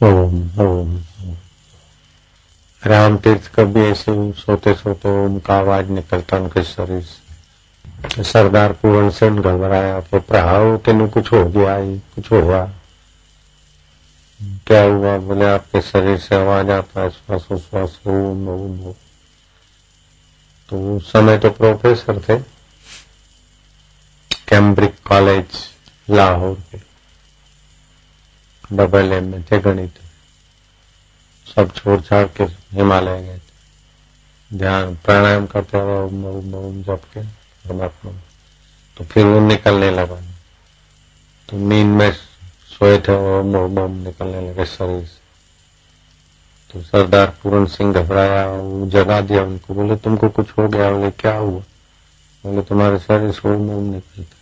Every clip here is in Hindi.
ओम ओम। राम तीर्थ कभी ऐसे सोते सोते ओम का आवाज़ निकलता उनके शरीर से। सरदार पूर्ण सेन घबराया तो प्रहाव तेन कुछ हो गया ही, कुछ हुआ। क्या हुआ? बोले, आपके शरीर से आवाज़ आता श्वास, उश्वास, ओम ओम तो उस समय तो प्रोफेसर थे। कैम्ब्रिक कॉलेज, लाहौर के। डबल एम में थे। गणित सब छोड़ छाड़ के हिमालय गए थे। ध्यान प्राणायाम करते ओम ओम जप के परमात्मा तो फिर वो निकलने लगा। तो नींद में सोए थे ओम ओम ओम निकलने लगे शरीर से। तो सरदार पूर्ण सिंह घबराया वो जगा दिया उनको। बोले, तुमको कुछ हो गया? बोले, क्या हुआ? बोले, तुम्हारे शरीर से ओम ओम निकलता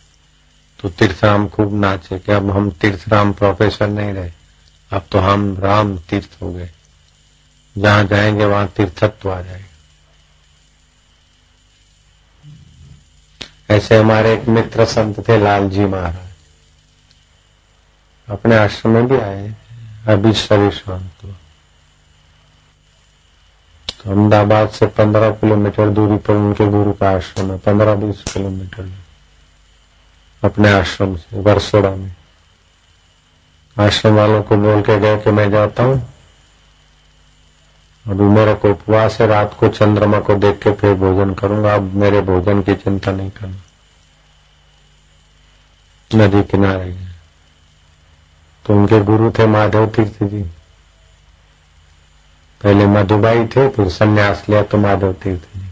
तो तीर्थराम खूब नाचे कि अब हम तीर्थराम प्रोफेसर नहीं रहे। अब तो हम राम तीर्थ हो गए। जहाँ जाएँगे, वहाँ तीर्थत्व आ जाएगा। ऐसे हमारे एक मित्र संत थे लाल जी महाराज। अपने आश्रम में भी आए। अभी शरीर शांत हुआ। तो अहमदाबाद से पंद्रह किलोमीटर दूरी पर उनके गुरु का आश्रम है। पंद्रह बीस किलोमीटर अपने आश्रम से वर्षोड़ा में। आश्रम वालों को बोल के गए कि मैं जाता हूँ। अभी मेरे को उपवास है, रात को चंद्रमा को देख के फिर भोजन करूँगा। अब मेरे भोजन की चिंता नहीं करना। नदी किनारे गए। तो उनके गुरु थे माधव तीर्थ जी। पहले मधुबाई थे, फिर संन्यास लिया तो माधव तीर्थ जी।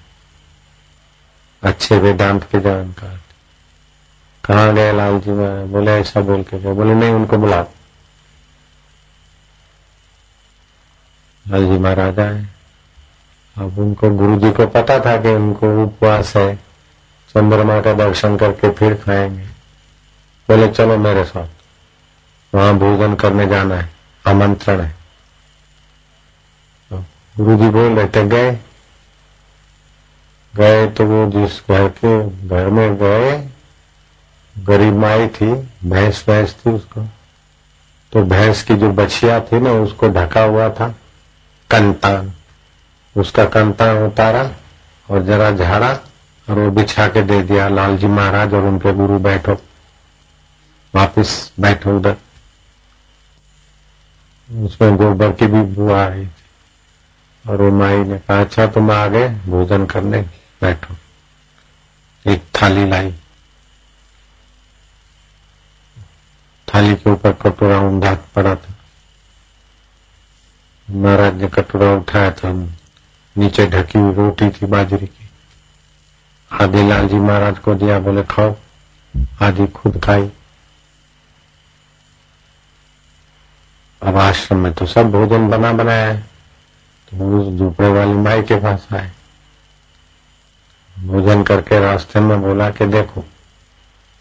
अच्छे वेदांत के जानकार। कहा गए लाल जी में? बोले, ऐसा बोल के गए बोले, नहीं, उनको बुला लाल जी महाराज आए। अब उनको गुरु जी को पता था कि उनको उपवास है। चंद्रमा का दर्शन करके फिर खाएँगे। बोले, चलो मेरे साथ। वहाँ भोजन करने जाना है। आमंत्रण है। तो गुरु जी बोल रहे थे, गए। गए तो वो जिस घर के घर में गए गरीब माई थी, भैंस भैंस थी उसको। तो भैंस की जो बछिया थी ना, उसको ढका हुआ था, कंतान। उसका कंतान उतारा और जरा झाड़ा और वो बिछा के दे दिया लालजी महाराज और उनके गुरु बैठो। वापिस बैठो उधर। उसमें गोबर की भी बुआ आई थी। और वो माई ने कहा अच्छा तुम आ गए, भोजन करने बैठो। एक थाली लाई। थाली के ऊपर कटोरा ऊंधा पड़ा था। महाराज ने कटोरा उठाया था। नीचे ढकी हुई रोटी थी बाजरी की। आदि लाल जी महाराज को दिया, बोले, खाओ। आदि खुद खाई। अब आश्रम में तो सब भोजन बना बनाया है। तो उस झूपड़े वाली माई के पास आए। भोजन करके रास्ते में बोला कि देखो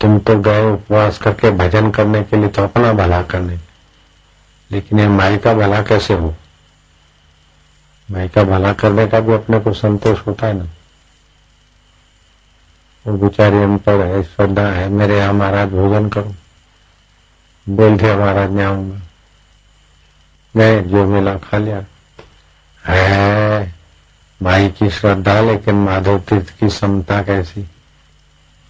तुम तो गए उपवास करके भजन करने के लिए तो अपना भला करने। लेकिन ये माई का भला कैसे हो? माई का भला करने का भी अपने को संतोष होता है ना? वो बेचारी अनपढ़ है, श्रद्धा है, मेरे यहाँ महाराज भोजन करो। बोल दिया महाराज ने आऊँगा। गए, जो मिला खा लिया। है, माई की श्रद्धा, लेकिन माधव तीर्थ की समता कैसी?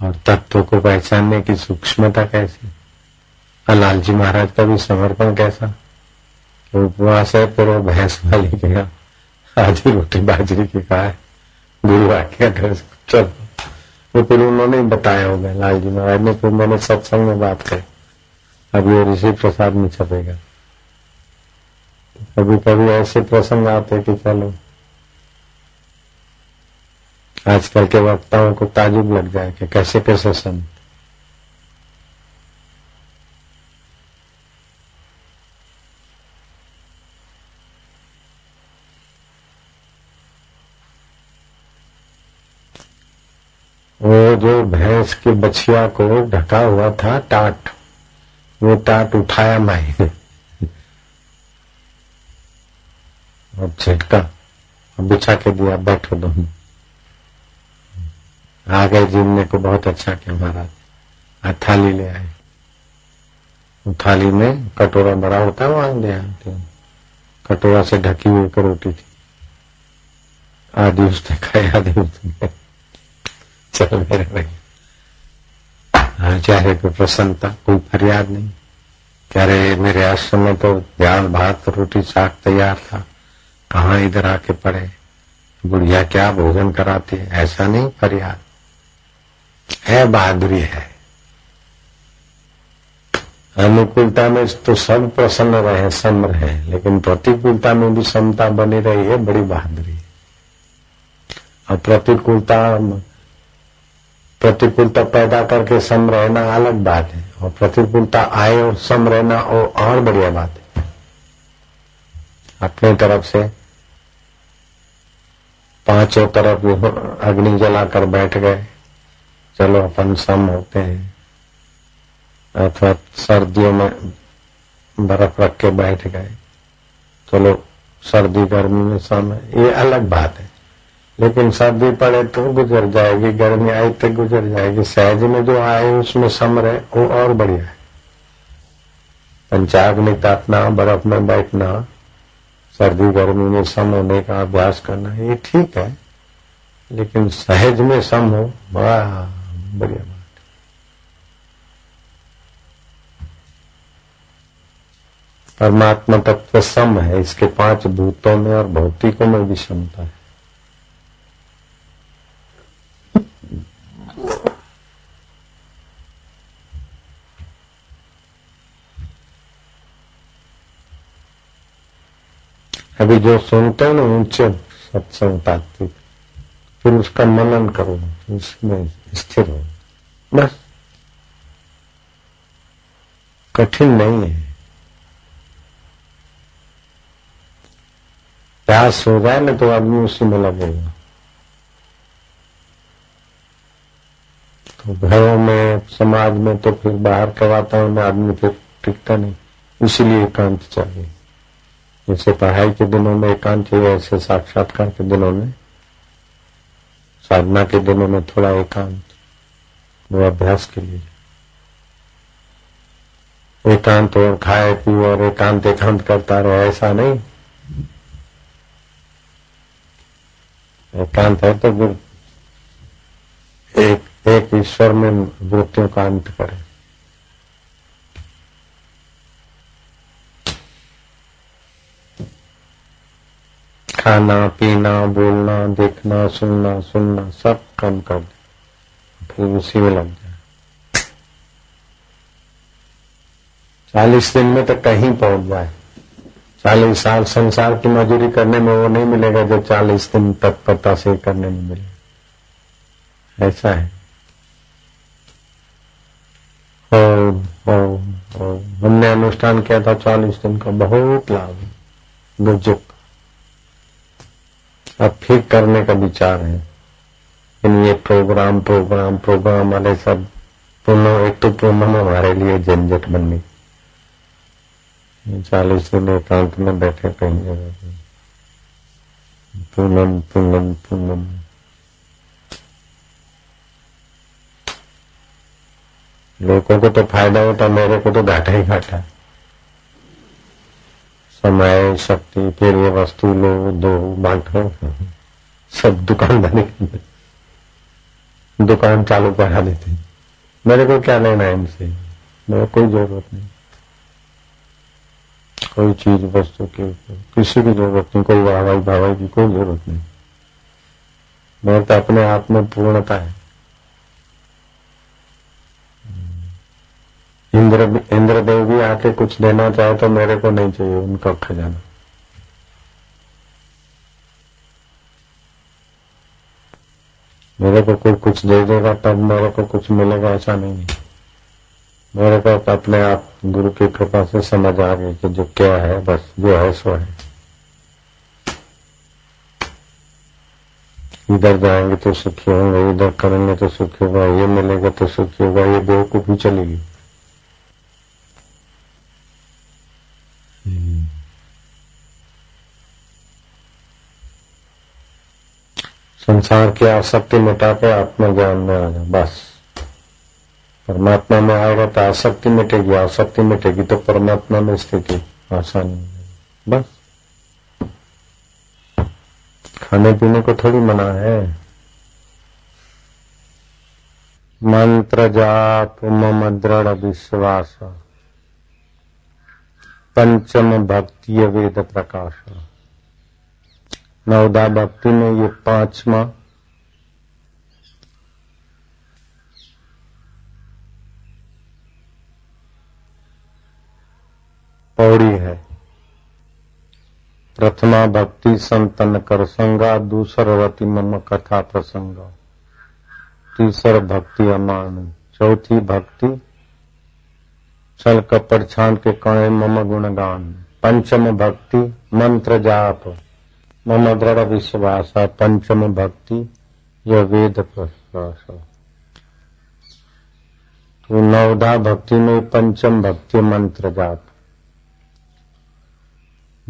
और तत्व को पहचानने की सूक्ष्मता कैसी? और लालजी महाराज का भी समर्पण कैसा? तो उपवास है फिर वो भैंस वाली के आधी रोटी बाजरी की है। गुरु आज्ञा चलो। वो फिर उन्होंने बताया होगा, लालजी महाराज ने, फिर मैंने सत्संग में बात कही अब ये ऋषि प्रसाद में छपेगा। कभी कभी ऐसे प्रसंग आते कि चलो आजकल के वक्ताओं को ताजुब लग जाए कि कैसे कैसे संत वो जो भैंस की बछिया को ढका हुआ था, टाट। वो टाट उठाया माई। ने और झटका बिछा के दिया, बैठो दोनों आ गए जिमने को बहुत अच्छा क्या महाराज। आज थाली ले आए। थाली में कटोरा बड़ा होता है वहाँ ले आते कटोरा से ढकी हुई एक रोटी थी। आधी उसने खाई आधी उसने चल मेरे भाई। हाँ चेहरे पे प्रसन्नता, कोई फरियाद नहीं। कह रहे, मेरे आश्रम में तो दाल, भात, रोटी, साग तैयार था। कहा इधर आके पड़े? बुढ़िया क्या भोजन कराती है? ऐसा नहीं फरियाद। है, बहादुरी है। अनुकूलता में तो सब प्रसन्न रहे सम रहे लेकिन प्रतिकूलता में भी समता बनी रही है, बड़ी बहादुरी और प्रतिकूलता प्रतिकूलता पैदा करके सम रहना अलग बात है, और प्रतिकूलता आए और सम रहना और बढ़िया बात है। अपने तरफ़ से पाँचों तरफ़ अग्नि जलाकर बैठ गए। चलो, अपन सम होते हैं। अथवा सर्दियों में बर्फ़ रख के बैठ गए। चलो, सर्दी गर्मी में सम है। ये अलग बात है। लेकिन सर्दी पड़े तो गुजर जाएगी, गर्मी आई तो गुजर जाएगी। सहज में जो आए, उसमें सम रहे, वो और बढ़िया है। पंचाग्नि तापना, बर्फ़ में बैठना, सर्दी गर्मी में सम होने का अभ्यास करना, ये ठीक है। लेकिन सहज में सम हो बड़ा बढ़िया। बात परमात्मा तत्व सम है, इसके पाँच भूतों में और भौतिकों में भी क्षमता है। अभी जो सुनते हो ना, ऊँचे सत्संग तात्विक, फिर उसका मनन करो, उसमें स्थिर हो। बस। कठिन नहीं है। प्यास हो जाए ना तो आदमी उसी में लगेगा। तो घरों में, समाज में तो फिर बाहर के वातावरण में आदमी फिर टिकता नहीं। इसीलिए एकांत चाहिए। जैसे पढ़ाई के दिनों में एकांत चाहिए ऐसे साक्षात्कार के दिनों में साधना के दिनों में थोड़ा एकांत, वो अभ्यास के लिए। एकांत और खाए, पिए और एकांत एकांत करता रहे, ऐसा नहीं। एकांत है तो फिर एक एक ईश्वर में वृत्तियों का अंत करे। खाना पीना बोलना देखना सुनना सुनना सब कम कर दे फिर उसी में लग जाए। चालीस दिन में तो कहीं पहुँच जाए। चालीस साल संसार की मजूरी करने में वो नहीं मिलेगा जो चालीस दिन तत्परता से करने में मिले। ऐसा है। और, और, और हमने अनुष्ठान किया था चालीस दिन का बहुत लाभ। गुर्जुक अब फिर करने का विचार है। इन ये प्रोग्राम प्रोग्राम प्रोग्राम वाले सब पुनः एक तो पूनम हमारे लिए झंझट बन गई। चालीस दिन एकांत में बैठे कहीं जगह पूनम पूनम पूनम। लोगों को तो फ़ायदा होता, मेरे को तो घाटा ही घाटा। समय शक्ति, फिर ये वस्तु लो दो, बांटो सब दुकानदारी दुकान चालू करा देते मेरे को क्या लेना है इनसे? मेरे कोई ज़रूरत नहीं। कोई चीज़, वस्तु के ऊपर, किसी की ज़रूरत नहीं, कोई वाहवाई भावाई की कोई ज़रूरत नहीं। मेरे तो अपने आप में पूर्णता है। इंद्र इंद्रदेव भी आके कुछ देना चाहे तो मेरे को नहीं चाहिए, उनका खजाना मेरे को कोई कुछ दे देगा, तब मेरे को कुछ मिलेगा, ऐसा नहीं मेरे को अपने आप गुरु की कृपा से समझ आ गई कि जो क्या है, बस जो है, सो है। इधर जाएँगे तो सुखी होंगे, इधर करेंगे तो सुखी होगा, ये मिलेगा तो सुखी होगा, ये बेवकूफ़ी चलेगी संसार की आसक्ति मिटा के आत्मज्ञान में आ जाए बस। परमात्मा में आएगा तो आसक्ति मिटेगी आसक्ति मिटेगी तो परमात्मा में स्थिति आसानी बस। खाने पीने को थोड़ी मना है। मंत्र जाप मम दृढ़ विश्वास। पंचम भक्ति वेद प्रकाश नवदा भक्ति में ये पांचवा। पौड़ी है। प्रथमा भक्ति संतन कर संगा, दूसर रति मम कथा प्रसंग। तीसर भक्ति अमान। चौथी भक्ति छल कपड़ छान के कणे मम गुणगान। पंचम भक्ति, मंत्र जाप। मम दृढ़ विश्वास, पंचम भक्ति यह वेद प्रश्वास तो नवधा भक्ति में पंचम भक्ति, मंत्र जाप।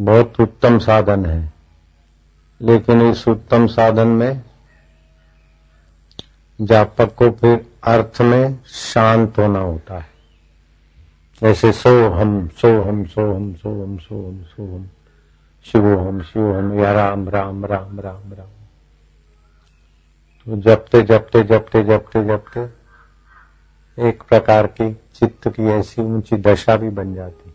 बहुत उत्तम साधन है। लेकिन इस उत्तम साधन में जापक को फिर अर्थ में शांत होना होता है। जैसे सो हम सो हम सो हम सो हम सो हम सो हम। शिव हम शिव हम, या राम राम राम राम राम। तो जपते जपते जपते जपते जपते, एक प्रकार की चित्त की ऐसी ऊँची दशा भी बन जाती।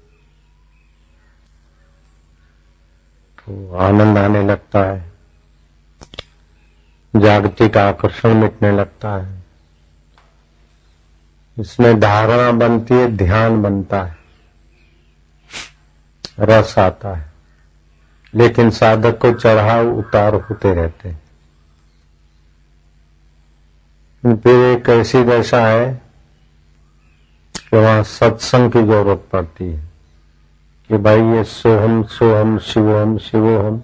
तो आनंद आने लगता है, जागतिक आकर्षण मिटने लगता है। इसमें धारणा बनती है, ध्यान बनता है, रस आता है। लेकिन साधक को चढ़ाव, उतार होते रहते हैं। फिर एक ऐसी दशा है कि वहाँ सत्संग की ज़रूरत पड़ती है कि भाई ये सोहम सोहम शिवोहम शिवोहम,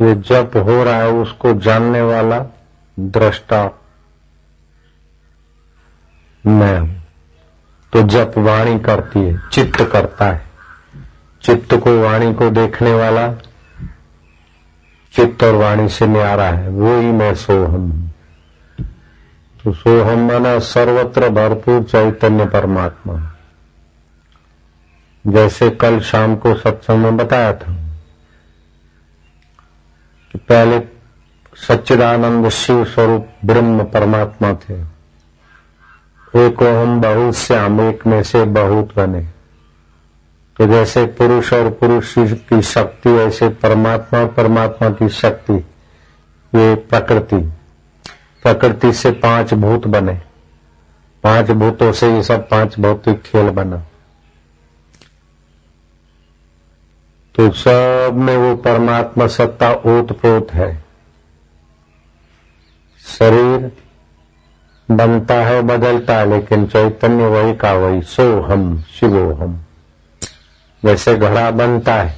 ये जप हो रहा है, उसको जानने वाला दृष्टा मैं हूँ। तो जप वाणी करती है, चित्त करता है। चित्त को, वाणी को देखने वाला चित्त और वाणी से न्यारा है वो ही मैं सोहम तो सोहम माना सर्वत्र भरपूर चैतन्य परमात्मा। जैसे कल शाम को सत्संग में बताया था कि पहले सच्चिदानंद शिव स्वरूप ब्रह्म परमात्मा थे। एक हम बहुत श्याम, एक में से बहुत बने। तो जैसे पुरुष और पुरुष की शक्ति, ऐसे परमात्मा और परमात्मा की शक्ति, ये प्रकृति। प्रकृति से पाँच भूत बने। पाँच भूतों से ये सब पाँच भौतिक खेल बना। तो सब में वो परमात्मा सत्ता ओत प्रोत है। शरीर बनता है बदलता है, लेकिन चैतन्य वही का वही सो हम शिवो हम जैसे घड़ा बनता है,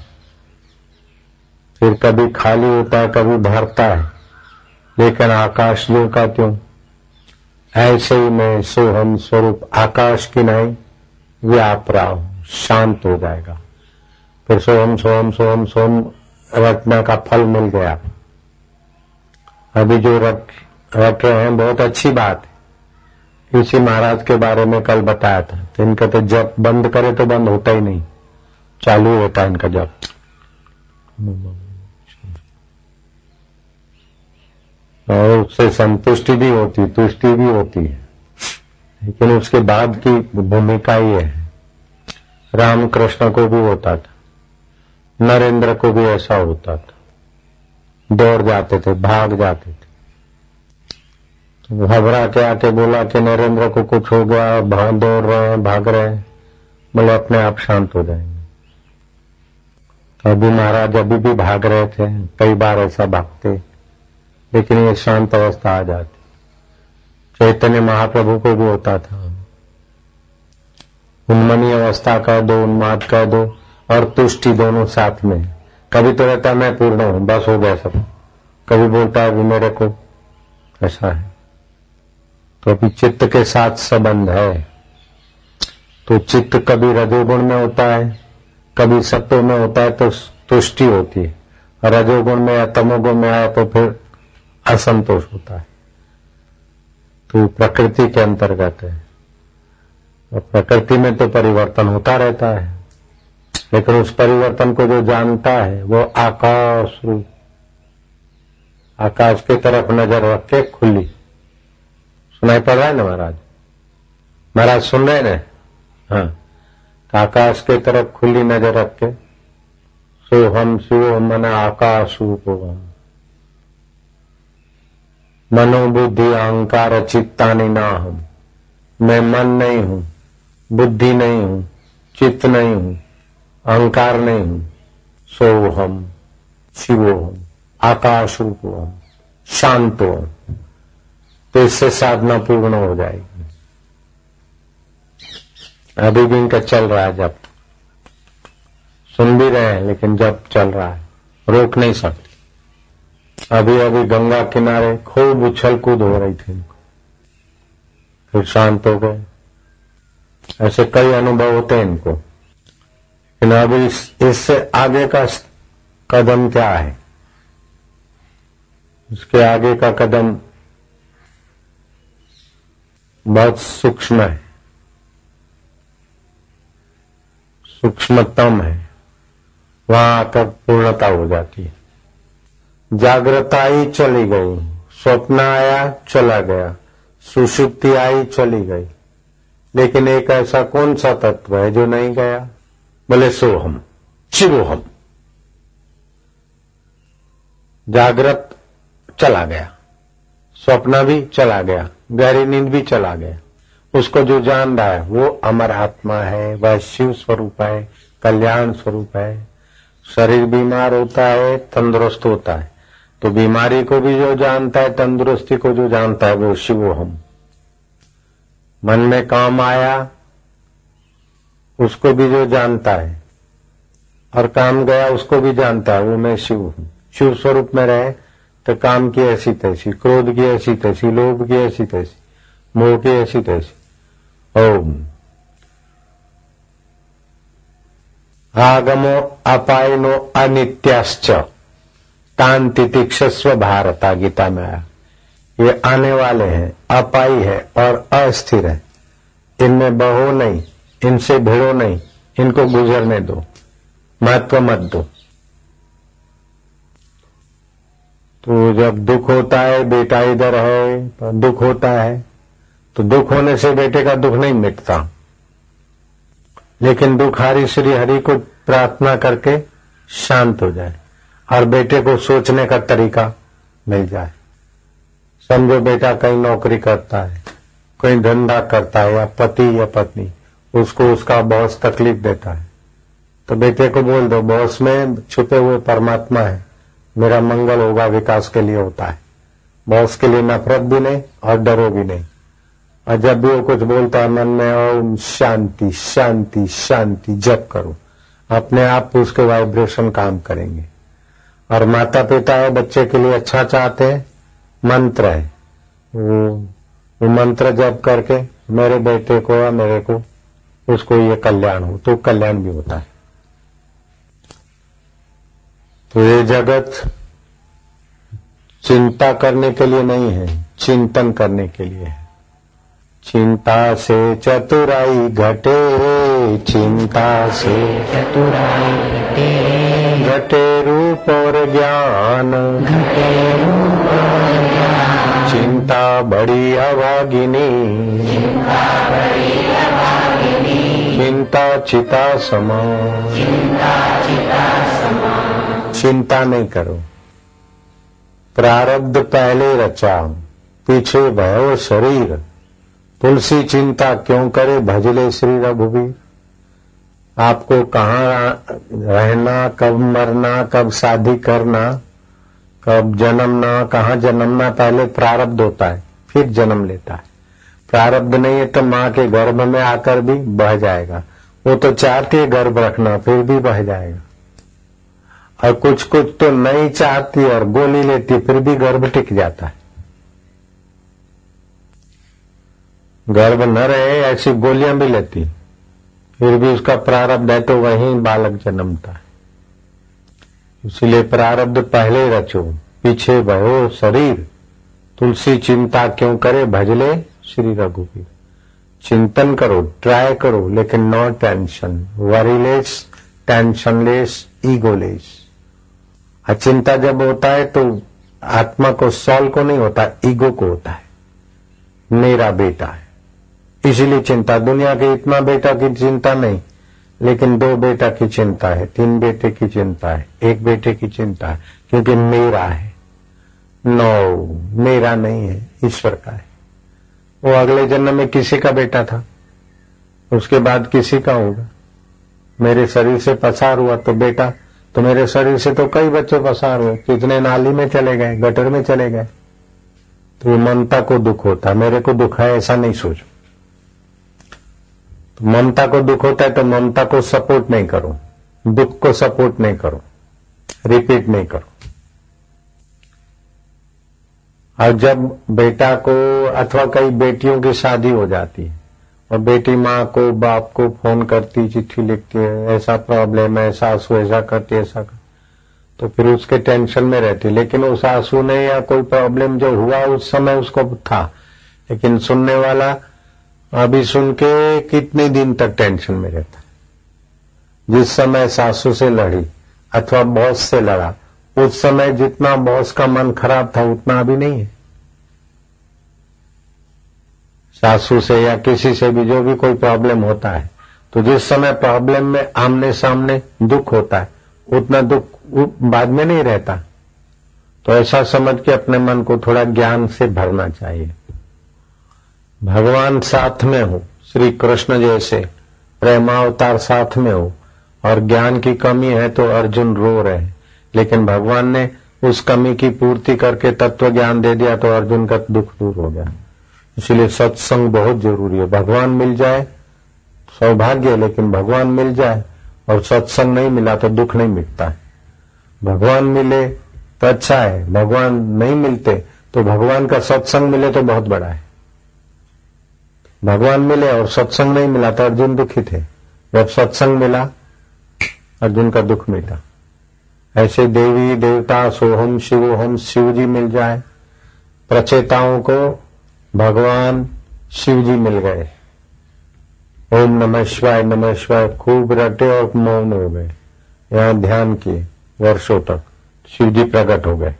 फिर कभी खाली होता है, कभी भरता है, लेकिन आकाश जो का क्यों? ऐसे ही मैं सोहम स्वरूप आकाश की नहीं, व्याप रहा हूँ, शांत हो जाएगा। फिर सोहम सोहम सोहम सोहम, रटना का फल मिल गया। अभी जो रट रट रहे हैं, बहुत अच्छी बात है। इसी महाराज के बारे में कल बताया था। इनका तो जब बंद करे तो बंद होता ही नहीं। चालू होता है इनका जब। और उससे संतुष्टि भी होती तुष्टि भी होती है। लेकिन उसके बाद की भूमिका ये है। रामकृष्ण को भी होता था। नरेंद्र को भी ऐसा होता था। दौड़ जाते थे, भाग जाते थे। घबरा के आके बोला कि नरेंद्र को कुछ हो गया, भाग दौड़ रहे हैं, भाग रहे हैं। बोले, अपने आप शांत हो जाएँगे। अभी महाराज अभी भी भाग रहे थे, कई बार ऐसा भागते। लेकिन ये शांत अवस्था आ जाती। चैतन्य महाप्रभु को भी होता था। उन्मनी अवस्था कह दो, उन्माद कह दो, और तुष्टि दोनों साथ में। कभी तो रहता, मैं पूर्ण हूँ, बस हो गया सब। कभी बोलता है मेरे को ऐसा है। तो अभी चित्त के साथ संबंध है। तो चित्त कभी रजोगुण में होता है, कभी सत्व में होता है तो तुष्टि होती है। रजोगुण में या तमोगुण में आया तो फिर असंतोष होता है। तो प्रकृति के अंतर्गत है। और प्रकृति में तो परिवर्तन होता रहता है। लेकिन उस परिवर्तन को जो जानता है, वो आकाश रूप, आकाश की तरफ़ नज़र रख के खुली। सुनाई पड़ रहा है ना महाराज? महाराज सुन रहे ना? हाँ। आकाश की तरफ़ खुली नज़र रख के सो हम शिव मन आकाश मनोबुद्धि अहंकार चित्ता ना हम मैं मन नहीं हूँ, बुद्धि नहीं हूँ, चित्त नहीं हूँ, अहंकार नहीं हूँ। सो हम शिवो हम आकाश रूप हम शांत हो तो इससे साधना पूर्ण हो जाएगी। अभी भी इनका चल रहा है जब सुन भी रहे हैं लेकिन जब चल रहा है रोक नहीं सकते। अभी अभी गंगा किनारे खूब उछल कूद हो रही थी इनको। फिर शांत हो गए। ऐसे कई अनुभव होते हैं इनको। लेकिन अभी इस, इससे आगे का कदम क्या है? इसके आगे का कदम बहुत सूक्ष्म है। सूक्ष्मतम है। वहाँ आकर पूर्णता हो जाती है। जागृत आई चली गई। स्वप्न आया, चला गया। सुषुप्ति आई, चली गई। लेकिन एक ऐसा कौन सा तत्व है जो नहीं गया? बोले, सोहम। शिवोहम। जागृत चला गया। स्वप्न भी चला गया। गहरी नींद भी चला गया। उसको जो जान रहा है, वो अमर आत्मा है, वह शिव स्वरूप है, कल्याण स्वरूप है। शरीर बीमार होता है, तंदुरुस्त होता है। तो बीमारी को भी जो जानता है, तंदुरुस्ती को जो जानता है, वो शिव हम। मन में काम आया, उसको भी जो जानता है, और काम गया, उसको भी जानता है, वो मैं शिव हूँ। शिव स्वरूप में रहे तो काम की ऐसी तैसी, क्रोध की ऐसी तैसी, लोभ की ऐसी तैसी, मोह की ऐसी तैसी। ओम। आगमो अपायनो अनित्याश्च। तान तितिक्षस्व भारता गीता में आया। ये आने वाले हैं अपाई है और अस्थिर है। इनमें बहो नहीं, इनसे भिड़ो नहीं, इनको गुजरने दो, महत्व मत दो। तो जब दुख होता है, बेटा इधर है तो दुख होता है। तो दुख होने से बेटे का दुख नहीं मिटता। लेकिन दुख हरि श्री हरि को प्रार्थना करके शांत हो जाए और बेटे को सोचने का तरीका मिल जाए। समझो बेटा कहीं नौकरी करता है कोई धंधा करता है, या पति या पत्नी, उसको उसका बॉस तकलीफ़ देता है। तो बेटे को बोल दो, बॉस में छुपे हुए परमात्मा है। मेरा मंगल होगा विकास के लिए होता है। बॉस के लिए नफरत भी नहीं और डरो भी नहीं। और जब भी वो कुछ बोलता है मन में ओम शांति शांति शांति जप करो। अपने आप उसके वाइब्रेशन काम करेंगे। और माता पिता है बच्चे के लिए अच्छा चाहते हैं मंत्र है। वो, वो मंत्र जप करके मेरे बेटे को या मेरे को उसको ये कल्याण हो तो कल्याण भी होता है। तो ये जगत चिंता करने के लिए नहीं है चिंतन करने के लिए है। चिंता से चतुराई घटे चिंता से चतुराई घटे घटे रूप और ज्ञान। घटे रूप और ज्ञान। चिंता बड़ी अभागिनी। चिंता बड़ी अभागिनी। चिंता चिता समा। चिंता चिता समा। चिंता नहीं करो। प्रारब्ध पहले रचा पीछे भयो शरीर। तुलसी चिंता क्यों करे भजले श्री रघुवीर? आपको कहाँ रहना, कब मरना, कब शादी करना, कब जन्मना, कहाँ जन्मना, पहले प्रारब्ध होता है, फिर जन्म लेता है। प्रारब्ध नहीं है तो माँ के गर्भ में आकर भी बह जाएगा। वो तो चाहती है गर्भ रखना, फिर भी बह जाएगा। और कुछ कुछ तो नहीं चाहती और गोली लेती, फिर भी गर्भ टिक जाता है। गर्भ न रहे, ऐसी गोलियाँ भी लेती। फिर भी उसका प्रारब्ध है तो वहीं बालक जन्मता है। इसलिए प्रारब्ध पहले रचो, पीछे बहो शरीर। तुलसी चिंता क्यों करे, भजले श्री रघुवीर। चिंतन करो, ट्राई करो, लेकिन no tension worryless tensionless egoless चिंता जब होता है तो आत्मा को सॉल को नहीं होता ईगो को होता है। मेरा बेटा है। इसीलिए चिंता, दुनिया के इतना बेटा की चिंता नहीं, लेकिन दो बेटा की चिंता है, तीन बेटे की चिंता है, एक बेटे की चिंता है, क्योंकि मेरा है। नो मेरा नहीं है, ईश्वर का है। वो अगले जन्म में किसी का बेटा था, उसके बाद किसी का होगा। मेरे शरीर से पसार हुआ तो बेटा तो मेरे शरीर से तो कई बच्चे पसार हुए कितने नाली में चले गए, गटर में चले गए। तो ममता को दुख होता मेरे को दुख है, ऐसा नहीं सोचो। तो ममता को दुख होता है तो ममता को सपोर्ट नहीं करो। दुख को सपोर्ट नहीं करो। रिपीट नहीं करो। और जब बेटा को अथवा कई बेटियों की शादी हो जाती है और बेटी माँ को, बाप को फ़ोन करती, चिट्ठी लिखती है, ऐसा प्रॉब्लम है ऐसा आँसू, ऐसा करती, ऐसा कर तो फिर उसके टेंशन में रहती। लेकिन उस आँसू ने या कोई प्रॉब्लम जो हुआ, उस समय उसको था। लेकिन सुनने वाला अभी सुन के कितने दिन तक टेंशन में रहता जिस समय सासू से लड़ी, अथवा बॉस से लड़ा, उस समय जितना बॉस का मन खराब था, उतना अभी नहीं है। सासू से या किसी से भी जो भी कोई प्रॉब्लम होता है तो जिस समय प्रॉब्लम में आमने सामने दुख होता है, उतना दुख बाद में नहीं रहता। तो ऐसा समझ के अपने मन को थोड़ा ज्ञान से भरना चाहिए। भगवान साथ में हो, श्री कृष्ण जैसे, प्रेमावतार साथ में हो, और ज्ञान की कमी है तो अर्जुन रो रहे लेकिन भगवान ने उस कमी की पूर्ति करके तत्व ज्ञान दे दिया तो अर्जुन का दुख दूर हो गया। इसलिए सत्संग बहुत ज़रूरी है। भगवान मिल जाए, सौभाग्य है, लेकिन भगवान मिल जाए और सत्संग नहीं मिला तो दुख नहीं मिटता है। भगवान मिले तो अच्छा है, भगवान नहीं मिलते तो भगवान का सत्संग मिले तो बहुत बड़ा है। भगवान मिले और सत्संग नहीं मिला तो अर्जुन दुखी थे जब सत्संग मिला, अर्जुन का दुख मिटा। ऐसे देवी देवता सोहम शिवोहम शिव जी मिल जाए, प्रचेताओं को भगवान शिव जी मिल गए। ओम नमः शिवाय नमः शिवाय, खूब रटे और मौन हो गए। यहाँ ध्यान किए, वर्षों तक। शिव जी प्रकट हो गए।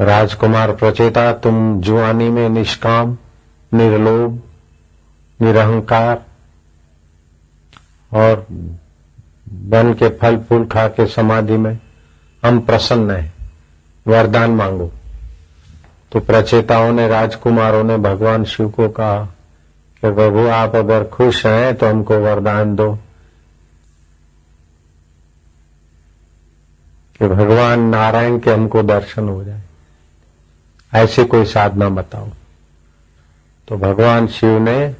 राजकुमार प्रचेता, तुम जुआनी में निष्काम, निर्लोभ, निरहंकार और बन के फल फूल खा के समाधि में हम प्रसन्न हैं। वरदान मांगो। तो प्रचेताओं ने, राजकुमारों ने भगवान शिव को कहा कि प्रभु, आप अगर खुश हैं तो हमको वरदान दो। कि भगवान नारायण के हमको दर्शन हो जाए। ऐसे कोई साधना बताओ। तो भगवान शिव ने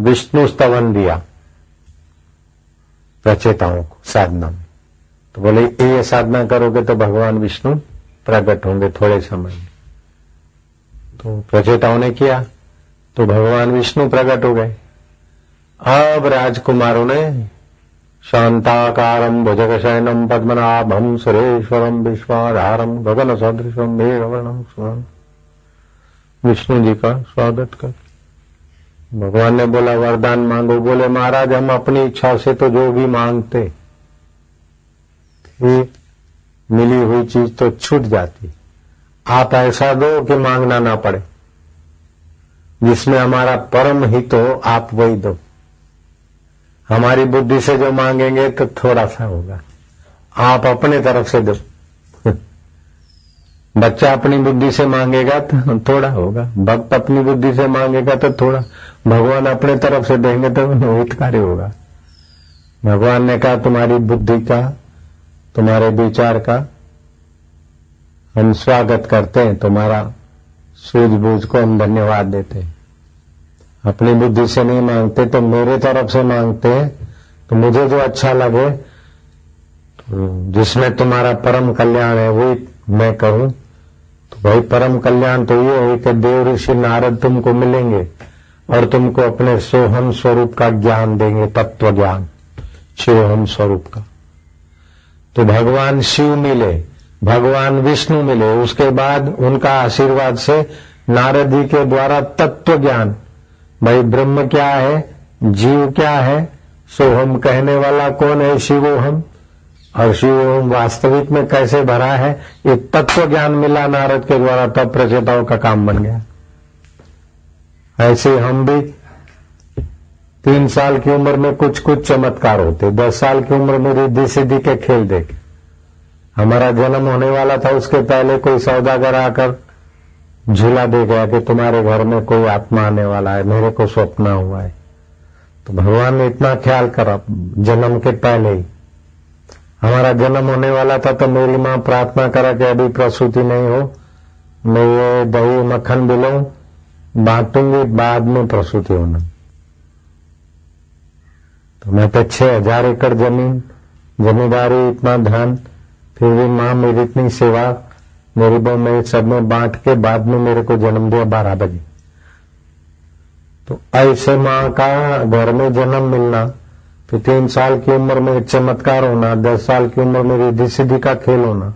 विष्णु स्तवन दिया प्रचेताओं को साधना में। तो बोले, ये साधना करोगे तो भगवान विष्णु प्रकट होंगे थोड़े समय में। तो प्रचेताओं ने किया तो भगवान विष्णु प्रकट हो गए। अब राजकुमारों ने शांताकारम भुजग शयनम पद्मनाभम सुरेश्वरम विश्वाधारम गगन सदृशम मेघवर्णम सुवर्ण विष्णु जी का स्वागत कर। भगवान ने बोला, वरदान मांगो। बोले, महाराज, हम अपनी इच्छा से तो जो भी मांगते मिली हुई चीज़ तो छूट जाती। आप ऐसा दो कि मांगना ना पड़े। जिसमें हमारा परम हित हो, आप वही दो। हमारी बुद्धि से जो मांगेंगे तो थोड़ा सा होगा। आप अपने तरफ़ से दो। बच्चा अपनी बुद्धि से मांगेगा तो थोड़ा होगा। भक्त अपनी बुद्धि से मांगेगा तो थोड़ा। भगवान अपने तरफ़ से देंगे तो हितकारी होगा। भगवान ने कहा, तुम्हारी बुद्धि का तुम्हारे विचार का हम स्वागत करते हैं, तुम्हारा सूझबूझ को हम धन्यवाद देते हैं। अपनी बुद्धि से नहीं मांगते तो मेरे तरफ़ से मांगते हैं तो मुझे जो अच्छा लगे तो जिसमें तुम्हारा परम कल्याण है, वही मैं कहूँ तो भाई, परम कल्याण तो ये है कि देव ऋषि नारद तुमको मिलेंगे और तुमको अपने सोहम स्वरूप का ज्ञान देंगे, तत्व ज्ञान शिवहम स्वरूप का। तो भगवान शिव मिले, भगवान विष्णु मिले, उसके बाद उनका आशीर्वाद से नारद जी के द्वारा तत्व ज्ञान। भाई, ब्रह्म क्या है? जीव क्या है? सोहम कहने वाला कौन है शिवो हम और शिव वास्तविक में कैसे भरा है? ये तत्व ज्ञान मिला नारद के द्वारा, तब प्रचेताओं का काम बन गया। ऐसे हम भी तीन साल की उम्र में कुछ कुछ चमत्कार होते, दस साल की उम्र में रिद्धि सिद्धि के खेल देखे। हमारा जन्म होने वाला था, उसके पहले कोई सौदागर आकर झूला दे गया कि तुम्हारे घर में कोई आत्मा आने वाला है, मेरे को स्वप्न हुआ है। तो भगवान ने इतना ख्याल करा, जन्म के पहले ही। हमारा जन्म होने वाला था तो मेरी माँ प्रार्थना करा कि अभी प्रसूति नहीं हो, मैं ये दही मक्खन बिलो बांटूँगी, बाद में प्रसूति होना। तो मैं तो छह हज़ार एकड़ ज़मीन, जमींदारी इतना धन, फिर भी माँ मेरी इतनी सेवा, मेरी बहू मेरे सब में बांट के बाद में मेरे को जन्म दिया बारह बजे। तो ऐसे माँ का घर में जन्म मिलना फिर तीन साल की उम्र में चमत्कार होना, दस साल की उम्र में रिद्धि सिद्धि का खेल होना।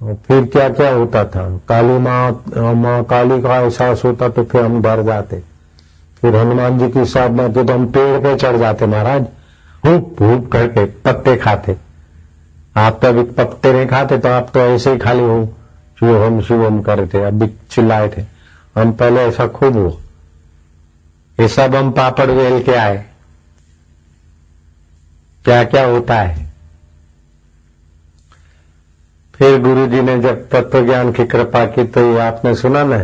और फिर क्या क्या होता था? काली माँ माँ काली का एहसास होता तो फिर हम डर जाते। फिर हनुमान जी की साथ में तो हम पेड़ पे चढ़ जाते महाराज, हुप हुप करके पत्ते खाते। आप तो अभी पत्ते नहीं खाते तो आप तो ऐसे ही खाली हो। शुभम शुभम करे थे अभी चिल्लाए थे। हम पहले ऐसा खूब हो ये सब हम पापड़ वेल के आए। क्या क्या होता है? फिर गुरु जी ने जब तत्व ज्ञान की कृपा की तो ये आपने सुना ना?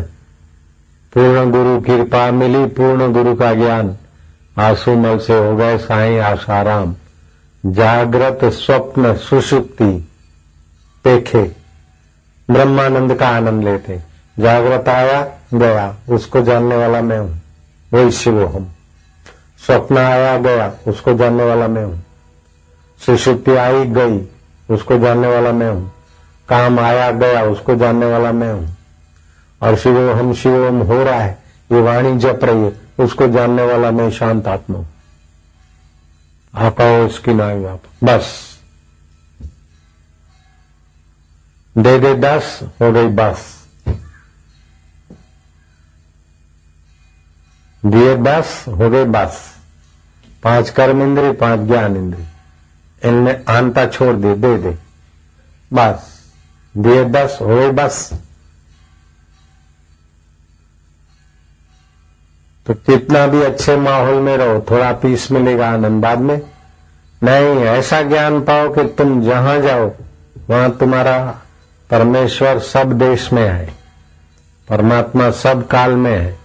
पूर्ण गुरु कृपा मिली पूर्ण गुरु का ज्ञान। आँसू से हो गए साई आसाराम जागृत स्वप्न सुषुप्ति। देखे। ब्रह्मानंद का आनंद लेते। जागृत आया, गया। उसको जानने वाला मैं हूँ। वही शिव हम। स्वप्न आया, गया। उसको जानने वाला मैं हूँ। सुषुप्ति आई, गई। उसको जानने वाला मैं हूँ। काम आया, गया। उसको जानने वाला मैं हूँ। और शिव, हम शिव हो रहा है। ये वाणी जप रही है। उसको जानने वाला मैं शांत आत्मा हूँ। आप आओ उसकी नाई आप। बस। दे दे दस, हो गई बस। दिए दस, हो गई बस। पाँच कर्म इंद्री, पाँच ज्ञान इंद्री। इनमें आंता छोड़ दे दे दे। बस। दिए दस, हो गई बस। तो कितना भी अच्छे माहौल में रहो, थोड़ा पीस मिलेगा आनंद बाद में। नहीं, ऐसा ज्ञान पाओ कि तुम जहाँ जाओ, वहाँ तुम्हारा परमेश्वर सब देश में है, परमात्मा सब काल में है,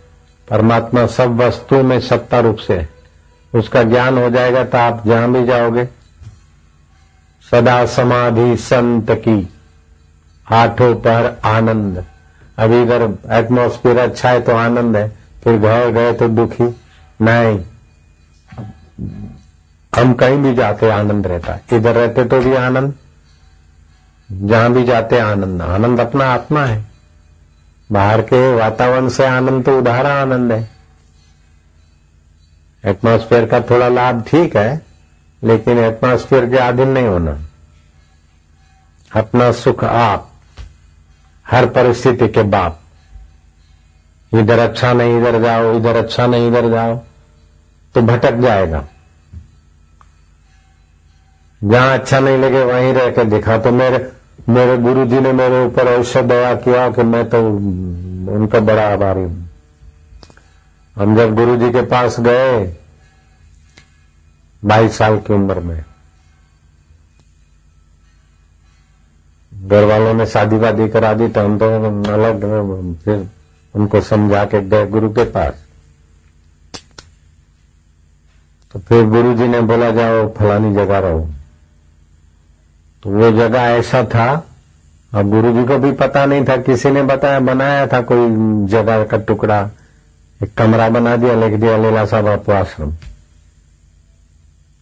परमात्मा सब वस्तु में सत्ता रूप से है। उसका ज्ञान हो जाएगा तो आप जहाँ भी जाओगे। सदा समाधि संत की आठों पर आनंद। अभी अगर एटमोस्फियर अच्छा है तो आनंद है। फिर घर गए तो दुखी। नहीं। हम कहीं भी जाते, आनंद रहता। है इधर रहते तो भी आनंद। जहाँ भी जाते, आनंद। आनंद अपना आत्मा है। बाहर के वातावरण से आनंद तो उधारा आनंद है। एटमॉस्फेयर का थोड़ा लाभ ठीक है, लेकिन एटमॉस्फेयर के अधीन नहीं होना। अपना सुख आप, हर परिस्थिति के बाप। इधर अच्छा नहीं, इधर जाओ, इधर अच्छा नहीं, इधर जाओ तो भटक जाएगा। जहाँ अच्छा नहीं लगे, वहीं रह के दिखा। तो मेरे मेरे गुरु जी ने मेरे ऊपर ऐसा दया किया कि मैं तो उनका बड़ा आभारी हूँ। हम जब गुरु जी के पास गए, बाईस साल की उम्र में, घर वालों ने शादी वादी करा दी तो हम तो अलग, फिर उनको समझा के गए गुरु के पास। तो फिर गुरु जी ने बोला, जाओ, फलानी जगह रहो। तो वो जगह ऐसा था, अब गुरु जी को भी पता नहीं था, किसी ने बताया, बनाया था कोई जगह का टुकड़ा, एक कमरा बना दिया, लिख दिया, लीला साहब, आप आश्रम।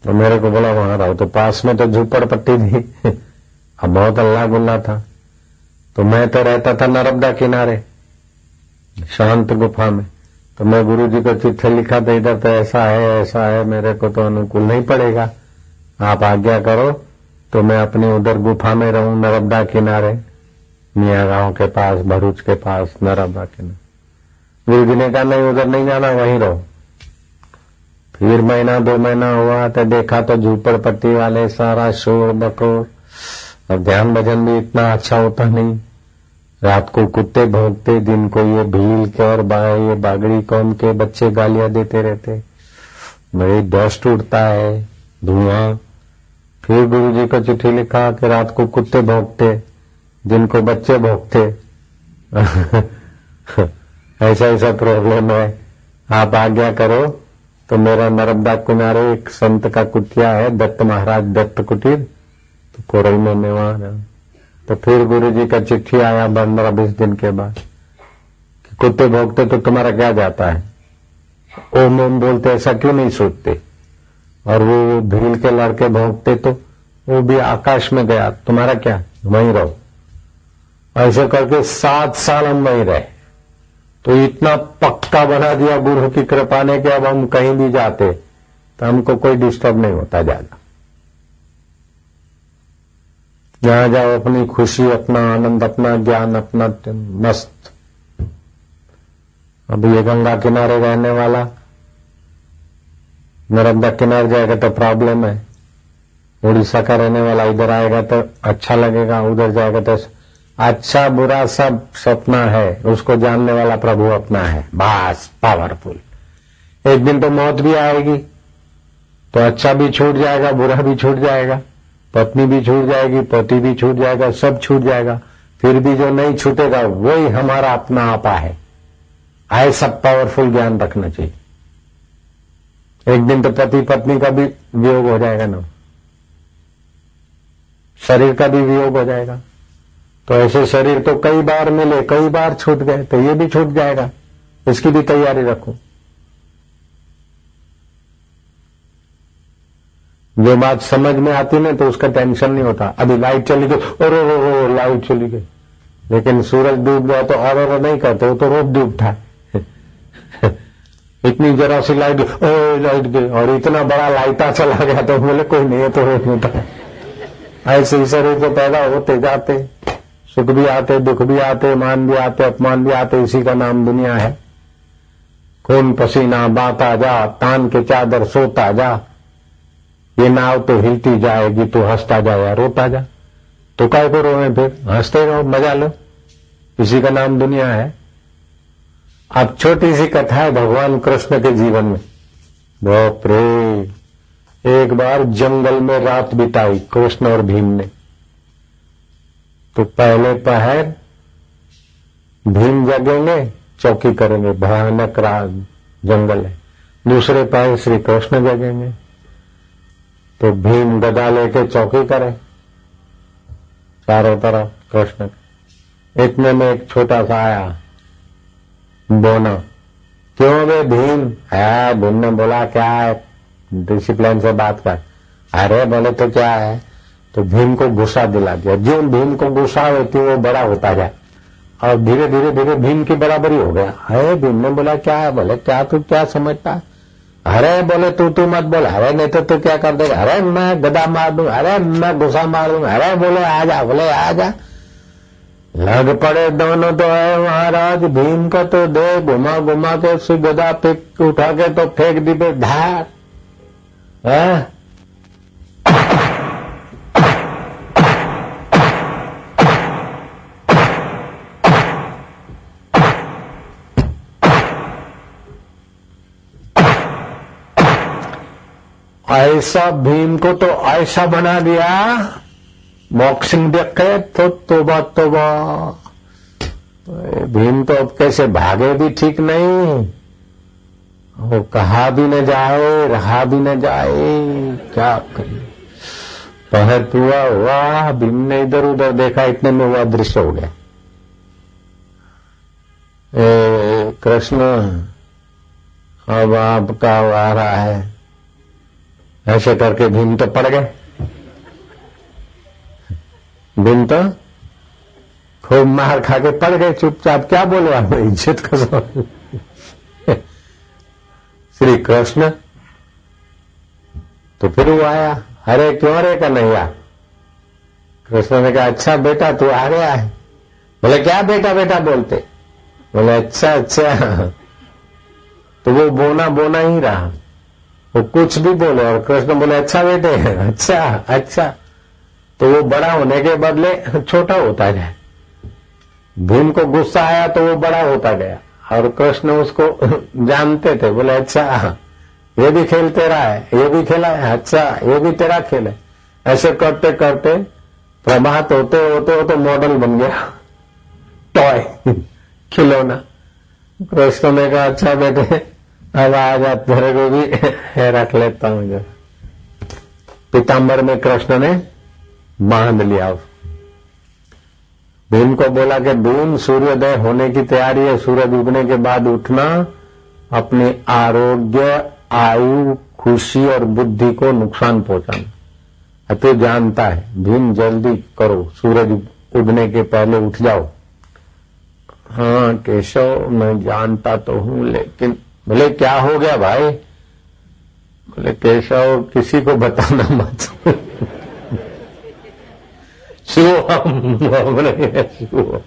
तो मेरे को बोला, वहाँ रहो। तो पास में तो झुपड़ पट्टी थी। अब बहुत अल्लाह गुल्ला था। तो मैं तो रहता था नर्मदा किनारे। शांत गुफा में। तो मैं गुरु जी को चिट्ठी लिखा था इधर तो ऐसा है ऐसा है, मेरे को तो अनुकूल नहीं पड़ेगा। आप आज्ञा करो तो मैं अपनी उधर गुफा में रहूँ, नर्मदा किनारे। मिया गाँव के पास, भरूच के पास, नर्मदा किनारे। गुरु जी ने कहा, नहीं, उधर नहीं जाना, वहीं रहो। फिर महीना, दो महीना हुआ तो देखा तो झूपड़पट्टी वाले सारा शोर बकोर। अब ध्यान भजन भी इतना अच्छा होता नहीं। रात को कुत्ते भोंकते, दिन को ये भील के और ये बागड़ी कौन के बच्चे गालियाँ देते रहते। बड़ी डस्ट उड़ता है, धुआँ। फिर गुरु जी को चिट्ठी लिखा कि रात को कुत्ते भोंकते, दिन को बच्चे भोंकते। ऐसा ऐसा प्रॉब्लम है। आप आज्ञा करो तो मेरा नर्मदा किनारे एक संत का कुटिया है, दत्त महाराज दत्त कुटीर तो कोरल में मैं वहाँ तो फिर गुरु जी का चिट्ठी आया पंद्रह बीस दिन के बाद कि कुत्ते भोगते तो तुम्हारा क्या जाता है? ओम ओम बोलते, ऐसा क्यों नहीं सोचते? और वो भील के लड़के भोगते तो वो भी आकाश में गया, तुम्हारा क्या? वहीं रहो। ऐसे करके सात साल हम वहीं रहे। तो इतना पक्का बना दिया गुरु की कृपा ने कि अब हम कहीं भी जाते तो हमको कोई डिस्टर्ब नहीं होता ज़्यादा जहाँ जाओ अपनी खुशी, अपना आनंद, अपना ज्ञान, अपना मस्त। अब ये गंगा किनारे रहने वाला, नर्मदा किनारे जाएगा तो प्रॉब्लम है। उड़ीसा का रहने वाला इधर आएगा तो अच्छा लगेगा, उधर जाएगा तो अच्छा बुरा सब सपना है, उसको जानने वाला प्रभु अपना है। बस पावरफुल एक दिन तो मौत भी आएगी तो अच्छा भी छूट जाएगा, बुरा भी छूट जाएगा। पत्नी भी छूट जाएगी, पति भी छूट जाएगा, सब छूट जाएगा। फिर भी जो नहीं छूटेगा, वही हमारा अपना आपा है। ऐसा पावरफुल ज्ञान रखना चाहिए। एक दिन तो पति पत्नी का भी वियोग हो जाएगा ना। शरीर का भी वियोग हो जाएगा। तो ऐसे शरीर तो कई बार मिले, कई बार छूट गए तो ये भी छूट जाएगा। इसकी भी तैयारी रखो। जो बात समझ में आती ना तो उसका टेंशन नहीं होता। अभी लाइट चली गई और रो लाइट चली गई। लेकिन सूरज डूब गया तो और और नहीं करते, वो तो रोज डूबता है। इतनी जरा सी लाइट ओ लाइट गई, और इतना बड़ा लाइटा चला गया तो बोले, कोई नहीं है तो रोज होता है। ऐसे ही शरीर को पैदा होते जाते सुख भी आते, दुख भी आते, मान भी आते, अपमान भी आते, इसी का नाम दुनिया है। खून पसीना बाता जा, तान के चादर सोता जा। ये नाव तो हिलती जाएगी तो हंसता जा या रोता जा। तो काय को रोए फिर? हँसते रहो, मज़ा लो। इसी का नाम दुनिया है। अब छोटी सी कथा है भगवान कृष्ण के जीवन में। बाप रे एक बार जंगल में रात बिताई कृष्ण और भीम ने। तो पहले पहर, भीम जगेंगे चौकी करेंगे। भयानक रात, जंगल है। दूसरे पहर श्री कृष्ण जगेंगे। तो भीम गदा लेके चौकी करे। चारों तरफ़ कृष्ण। इतने में एक छोटा सा आया। बोना, क्यों बे भीम? है, भीम ने बोला, क्या है? डिसिप्लिन से बात कर। अरे, बोले तो क्या है? तो भीम को गुस्सा दिला दिया। जो भीम को गुस्सा होती वो बड़ा होता गया और धीरे धीरे धीरे भीम की बराबरी हो गया। अरे, भीम ने बोला, क्या है? बोले, क्या तू क्या समझता? अरे बोले तू तू मत बोल। हरे नहीं तो तू क्या कर देगा? अरे मैं गदा मार दू, अरे मैं गुस्सा मार दू। अरे बोले आ जा बोले आ जा लग पड़े दोनों तो है महाराज, भीम का तो दे, घुमा घुमा के उसी गदा पे उठा के तो फेंक दी पे धार। ऐसा भीम को तो ऐसा बना दिया। बॉक्सिंग देख देखे तो तोबा तोबा। भीम तो अब कैसे भागे भी ठीक नहीं। वो कहा भी न जाए, रहा भी न जाए, क्या करे। पहर पुआ हुआ, भीम ने इधर उधर देखा, इतने में हुआ, दृश्य हो गया। कृष्ण, अब आपका आ रहा है। ऐसे करके भीम तो पड़ गए। भीम तो खूब मार खा के पड़ गए, चुपचाप। क्या बोले आप? इज़्ज़त का सवाल। श्री कृष्ण तो फिर वो आया, अरे, क्यों रे कन्हैया? कृष्ण ने कहा अच्छा बेटा, तू आ गया है। बोले, क्या बेटा बेटा बोलते? बोले अच्छा अच्छा। तो वो बोना बोना ही रहा। वो कुछ भी बोले और कृष्ण बोले अच्छा बेटे अच्छा अच्छा। तो वो बड़ा होने के बदले छोटा होता जाए भीम को गुस्सा आया तो वो बड़ा होता गया और कृष्ण उसको जानते थे, बोले अच्छा ये भी खेल तेरा है, ये भी खेला है अच्छा ये भी तेरा खेल है। ऐसे करते करते प्रभात होते होते होते मॉडल बन गया। टॉय खिलौना। कृष्ण ने कहा अच्छा बेटे अब आ जा तेरे को भी रख लेता हूँ पीताम्बर में कृष्ण ने बाँध लिया। भीम को बोला कि भीम, सूर्योदय होने की तैयारी है, सूरज उगने के बाद उठना, अपने आरोग्य, आयु, खुशी और बुद्धि को नुकसान पहुंचाना। तो जानता है, भीम, जल्दी करो, सूरज उगने के पहले उठ जाओ। हाँ केशव, मैं जानता तो हूँ, लेकिन बोले, क्या हो गया भाई? बोले, केशव, किसी को बताना मत। शिवम बोले, शिव।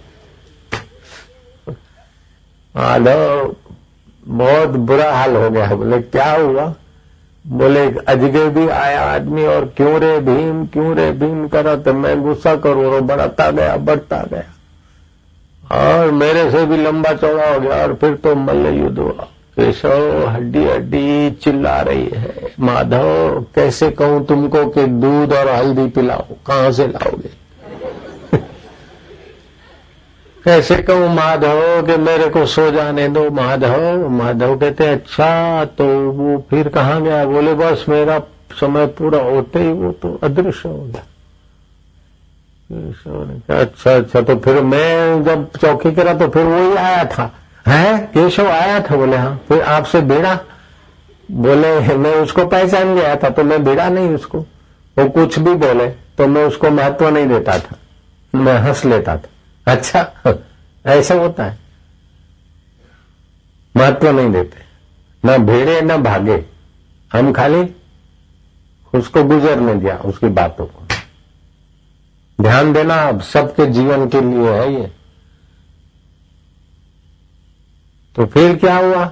बहुत बुरा हाल हो गया। बोले, क्या हुआ? बोले अजगे भी आया आदमी और क्यों रे भीम, क्यों रे भीम करा तो मैं गुस्सा करूँ और बढ़ता गया बढ़ता गया। और मेरे से भी लंबा चौड़ा हो गया और फिर तो मल्ल युद्ध हुआ। केशव हड्डी हड्डी चिल्ला रही है। माधव, कैसे कहूँ तुमको कि दूध और हल्दी पिलाओ? कहाँ से लाओगे? कैसे कहूँ माधव कि मेरे को सो जाने दो माधव? माधव कहते अच्छा तो वो फिर कहा गया? बोले, बस मेरा समय पूरा होते ही वो तो अदृश्य हो गया। अच्छा अच्छा तो फिर मैं जब चौकी करा तो फिर वो ही आया था। है? केशव आया था बोले हाँ। फिर आपसे भिड़ा बोले, मैं उसको पहचान गया था तो मैं भिड़ा नहीं उसको। वो कुछ भी बोले तो मैं उसको महत्व नहीं देता था। मैं हंस लेता था। अच्छा ऐसा होता है। महत्व नहीं देते। न भेड़े, न भागे। हम खाली उसको गुजरने दिया, उसकी बातों को। ध्यान देना, अब सबके जीवन के लिए है ये। तो फिर क्या हुआ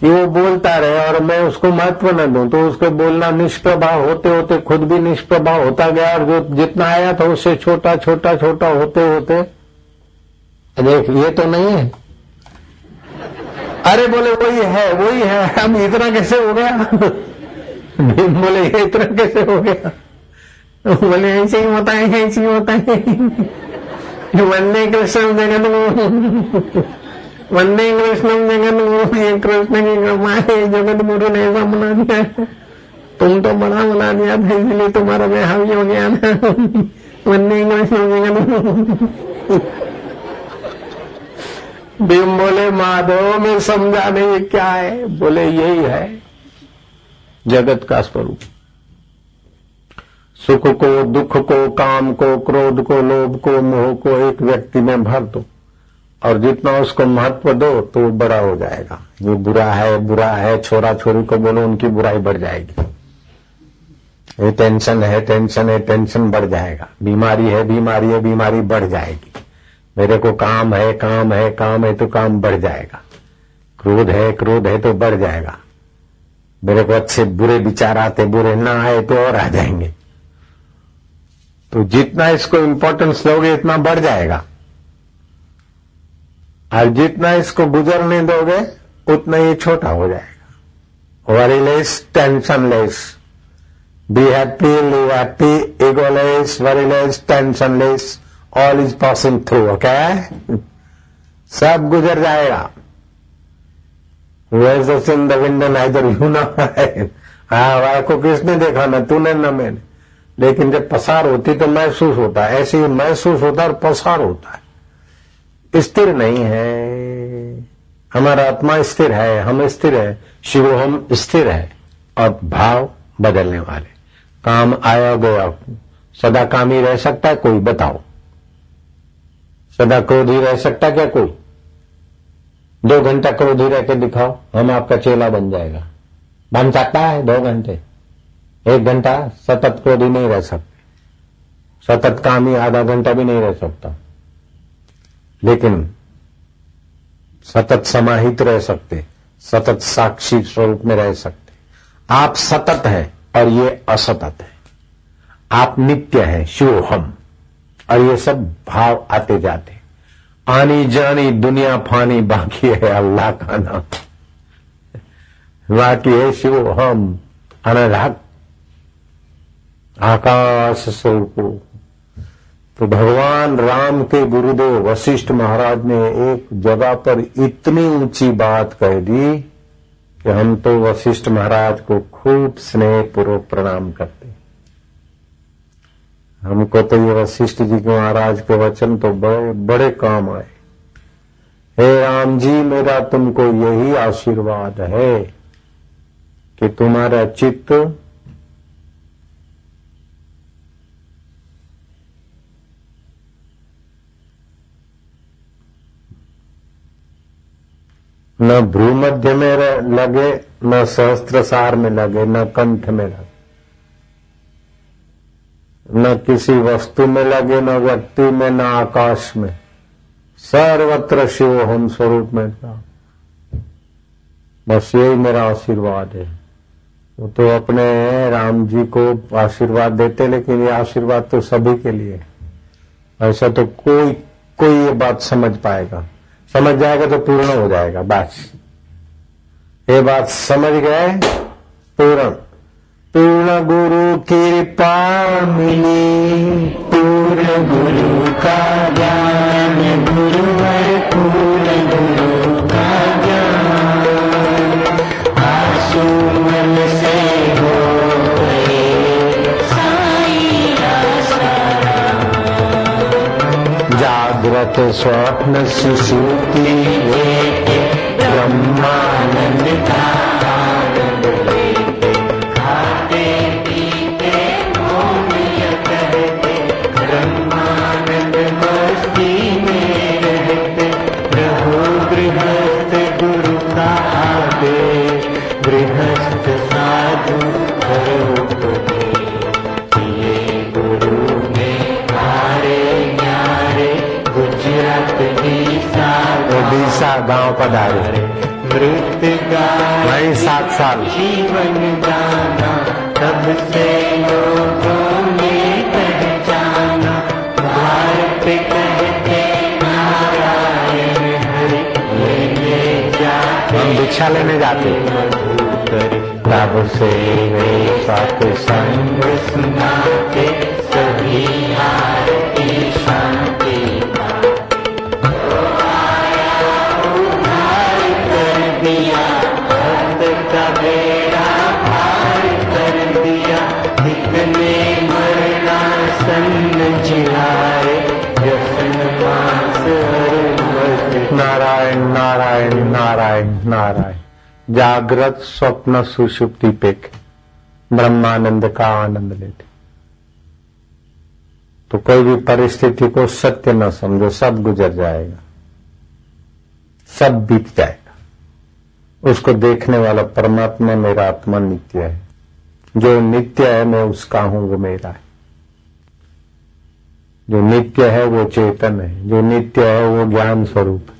कि वो बोलता रहे और मैं उसको महत्व न दूँ तो उसके बोलना निष्प्रभाव होते होते, खुद भी निष्प्रभाव होता गया और जो जितना आया था उससे छोटा छोटा छोटा होते होते। देख ये तो नहीं है। अरे बोले, वही है वही है, हम इतना कैसे हो गया? बोले, ये इतना कैसे हो गया? बोले, ऐसे ही होता है, ऐसे ही होता है। वंदे कृष्ण जगत वंदे कृष्णम जगत ये कृष्ण की कृपा है, जगत गुरु ने ऐसा बना दिया तुम तो बड़ा बना दिया था इसलिए तुम्हारा मैं हावी हो गया ना। वंदे कृष्ण जगत भीम बोले, माधव, में समझा नहीं क्या है। बोले, यही है, जगत का स्वरूप। सुख को, दुख को, काम को, क्रोध को, लोभ को, मोह को एक व्यक्ति में भर दो। और जितना उसको महत्व दो तो वो बड़ा हो जाएगा। ये बुरा है बुरा है, छोरा छोरी को बोलो, उनकी बुराई बढ़ जाएगी। ये टेंशन है टेंशन है टेंशन बढ़ जाएगा। बीमारी है बीमारी है, बीमारी बढ़ जाएगी। मेरे को काम है काम है काम है तो काम बढ़ जाएगा। क्रोध है क्रोध है तो बढ़ जाएगा। मेरे को अच्छे बुरे विचार आते, बुरे ना आए तो और आ जाएँगे। तो जितना इसको इम्पोर्टेंस दोगे, इतना बढ़ जाएगा। और जितना इसको गुजरने दोगे, उतना ये छोटा हो जाएगा। Worry less tension less be happy live happy egoless worry less tension less all is passing through okay सब गुजर जाएगा। Ways in the wind neither you ना हाँ वाह को किसने देखा? ना तूने न मैंने। लेकिन जब पसार होती तो महसूस होता है। ऐसे ही महसूस होता है और पसार होता है। स्थिर नहीं है। हमारा आत्मा स्थिर है, हम स्थिर है, शिव हम स्थिर है। और भाव बदलने वाले। काम आया गया सदा काम ही रह सकता है, कोई बताओ। सदा क्रोधी रह सकता क्या कोई? दो घंटा क्रोधी रह के दिखाओ, हम आपका चेला बन जाएगा। बन सकता है दो घंटे। एक घंटा सतत क्रोधी नहीं रह सकते। सतत काम ही आधा घंटा भी नहीं रह सकता। लेकिन सतत समाहित रह सकते, सतत साक्षी स्वरूप में रह सकते। आप सतत है और ये असतत है। आप नित्य है शिव हम और ये सब भाव आते जाते। आनी जानी दुनिया फानी बाकी है अल्लाह का नाम। बाकी है शिव हम अनघात आकाश स्वरूप। तो भगवान राम के गुरुदेव वशिष्ठ महाराज ने एक जगह पर इतनी ऊँची बात कह दी कि हम तो वशिष्ठ महाराज को खूब स्नेह पूर्वक प्रणाम करते हमको तो ये वशिष्ठ जी के महाराज के वचन तो बड़े बड़े काम आए। हे राम जी, मेरा तुमको यही आशीर्वाद है कि तुम्हारा चित्त न भ्रू मध्य में लगे, न सहस्त्र सार में लगे, न कंठ में लगे। न किसी वस्तु में लगे, न व्यक्ति में, न आकाश में। सर्वत्र शिव हम स्वरूप में बस यही मेरा आशीर्वाद है। वो तो अपने राम जी को आशीर्वाद देते, लेकिन ये आशीर्वाद तो सभी के लिए ऐसा तो कोई कोई ये बात समझ पाएगा। समझ जाएगा तो पूर्ण हो जाएगा, बस। ये बात समझ गए? पूर्ण। पूर्ण गुरु कृपा मिली, पूर्ण गुरु का ज्ञान गुरु पूर्ण गुरु जागृत स्वप्न सुश्रुति ब्रह्मानंद गाँव पधारे मृत वही सात साल। जीवन जाना तब से लोगों ने पहचाना। भारत कहते नारायण हरि लेने जाते। हम भिक्षा लेने जाते। तब से वे सत्संग सुनाते सभी। नारायण। जागृत स्वप्न सुषुप्ति पेक। ब्रह्मानंद का आनंद लेते। तो कोई भी परिस्थिति को सत्य न समझो, सब गुजर जाएगा। सब बीत जाएगा। उसको देखने वाला परमात्मा मेरा आत्मा नित्य है। जो नित्य है, मैं उसका हूँ, वो मेरा है। जो नित्य है, वो चेतन है। जो नित्य है, वो ज्ञान स्वरूप है।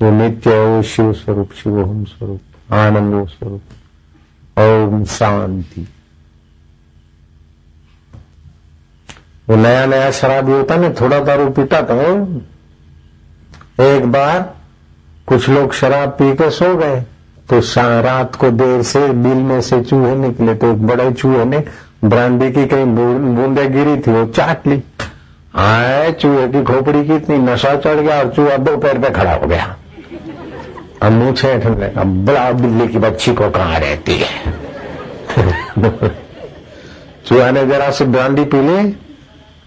जो नित्य है शिव स्वरूप शिव हम स्वरूप आनंद स्वरूप ओम शांति। वो नया नया शराबी होता ना, थोड़ा दारू पीता तो एक बार कुछ लोग शराब पी के सो गए तो रात को देर से बिल में से चूहे निकले तो एक बड़े चूहे ने ब्रांडी की कहीं बूंदे गिरी थी, वो चाट ली। आए, चूहे की खोपड़ी की इतनी नशा चढ़ गया और चूहा दो पैर पे खड़ा हो गया। अब मुँह ठंडे का बड़ा बिल्ली की बच्ची को कहा रहती है? चूहा ने जरा से ब्रांडी पी ली।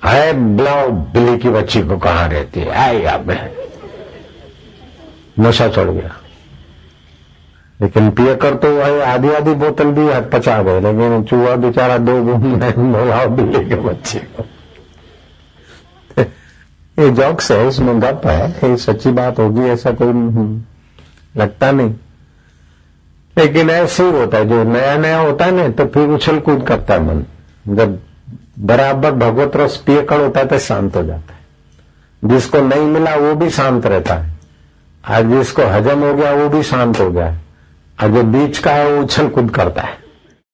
है ब्लाउ बिल्ली की बच्ची को कहा रहती है? आई अब नशा चढ़ गया। लेकिन पिया कर तो वही आधी आधी बोतल भी है पचा गए लेकिन चूहा बेचारा दो बूंद बोलाओ बिल्ली के बच्चे को। ये जॉक्स है इसमें गप है, ये सच्ची बात होगी, ऐसा कोई लगता नहीं। लेकिन ऐसे ही होता है, जो नया नया होता है ना तो फिर उछल कूद करता है मन। जब बराबर भगवत रस पियकड़ होता है तो शांत हो जाता है। जिसको नहीं मिला वो भी शांत रहता है। आज जिसको हजम हो गया, वो भी शांत हो गया और जो बीच का है, वो उछल कूद करता है।